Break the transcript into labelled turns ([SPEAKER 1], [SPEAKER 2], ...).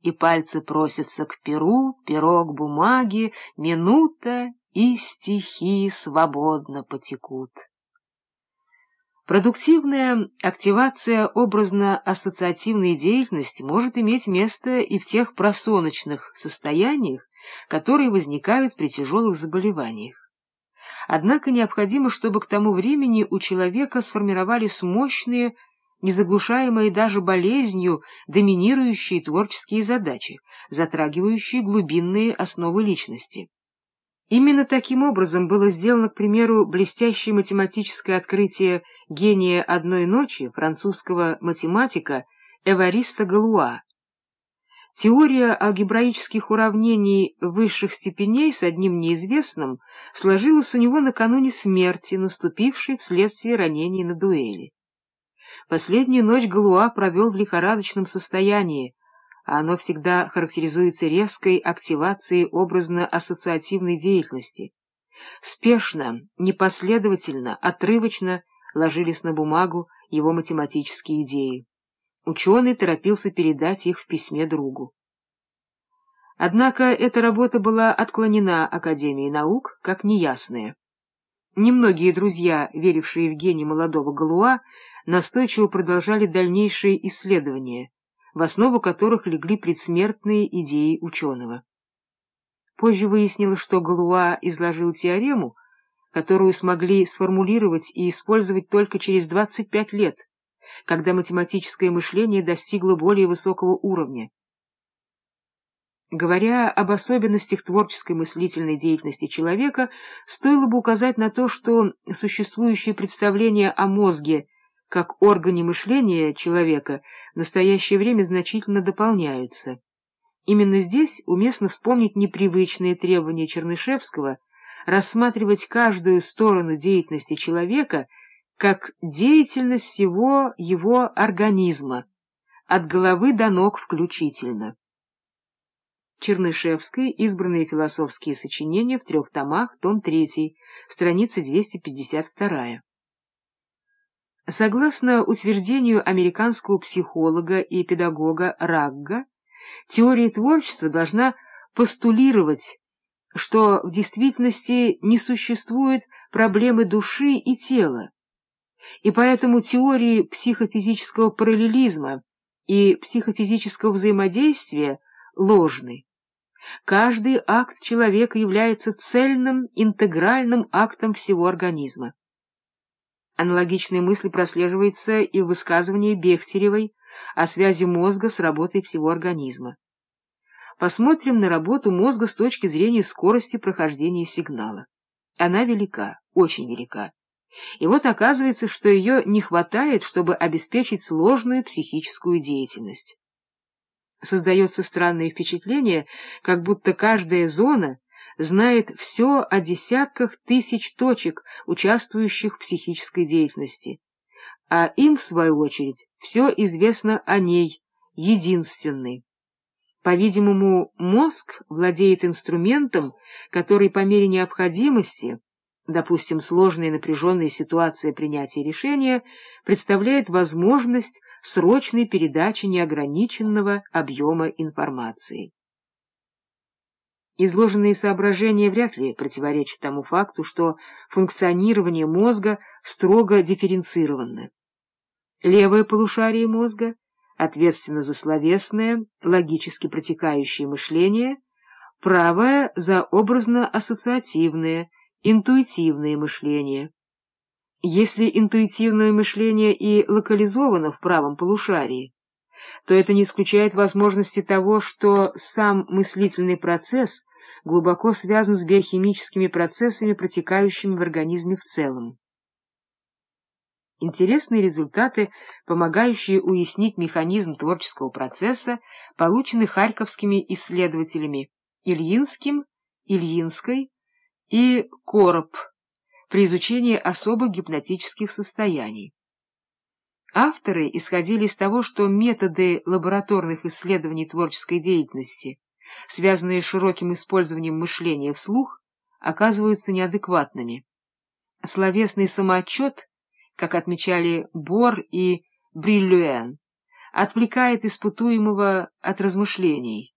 [SPEAKER 1] и пальцы просятся к перу, перо к бумаге, минута, и стихи свободно потекут. Продуктивная активация образно-ассоциативной деятельности может иметь место и в тех просоночных состояниях, которые возникают при тяжелых заболеваниях. Однако необходимо, чтобы к тому времени у человека сформировались мощные, незаглушаемые даже болезнью, доминирующие творческие задачи, затрагивающие глубинные основы личности. Именно таким образом было сделано, к примеру, блестящее математическое открытие гения одной ночи французского математика Эвариста Галуа. Теория алгебраических уравнений высших степеней с одним неизвестным сложилась у него накануне смерти, наступившей вследствие ранений на дуэли. Последнюю ночь Галуа провел в лихорадочном состоянии, а оно всегда характеризуется резкой активацией образно-ассоциативной деятельности. Спешно, непоследовательно, отрывочно ложились на бумагу его математические идеи. Ученый торопился передать их в письме другу. Однако эта работа была отклонена Академией наук как неясная. Немногие друзья, верившие в гений молодого Галуа, настойчиво продолжали дальнейшие исследования, в основу которых легли предсмертные идеи ученого. Позже выяснилось, что Галуа изложил теорему, которую смогли сформулировать и использовать только через 25 лет, когда математическое мышление достигло более высокого уровня. Говоря об особенностях творческой мыслительной деятельности человека, стоило бы указать на то, что существующее представление о мозге как органе мышления человека в настоящее время значительно дополняются. Именно здесь уместно вспомнить непривычные требования Чернышевского рассматривать каждую сторону деятельности человека как деятельность всего его организма, от головы до ног включительно. Чернышевской «Избранные философские сочинения» в трех томах, том 3, страница 252. Согласно утверждению американского психолога и педагога Рагга, теория творчества должна постулировать, что в действительности не существует проблемы души и тела, и поэтому теории психофизического параллелизма и психофизического взаимодействия ложны. Каждый акт человека является цельным, интегральным актом всего организма. Аналогичная мысль прослеживается и в высказывании Бехтеревой о связи мозга с работой всего организма. Посмотрим на работу мозга с точки зрения скорости прохождения сигнала. Она велика, очень велика. И вот оказывается, что ее не хватает, чтобы обеспечить сложную психическую деятельность. Создается странное впечатление, как будто каждая зона знает все о десятках тысяч точек, участвующих в психической деятельности. А им, в свою очередь, все известно о ней, единственной. По-видимому, мозг владеет инструментом, который по мере необходимости, допустим, сложная напряженная ситуация принятия решения, представляет возможность срочной передачи неограниченного объема информации. Изложенные соображения вряд ли противоречат тому факту, что функционирование мозга строго дифференцировано. Левое полушарие мозга ответственно за словесное, логически протекающее мышление, правое — за образно-ассоциативное, интуитивное мышление. Если интуитивное мышление и локализовано в правом полушарии, то это не исключает возможности того, что сам мыслительный процесс глубоко связан с биохимическими процессами, протекающими в организме в целом. Интересные результаты, помогающие уяснить механизм творческого процесса, получены харьковскими исследователями Ильинским, Ильинской и Короб при изучении особых гипнотических состояний. Авторы исходили из того, что методы лабораторных исследований творческой деятельности, связанные с широким использованием мышления вслух, оказываются неадекватными. Словесный самоотчет, как отмечали Бор и Бриллюэн, отвлекает испытуемого от размышлений.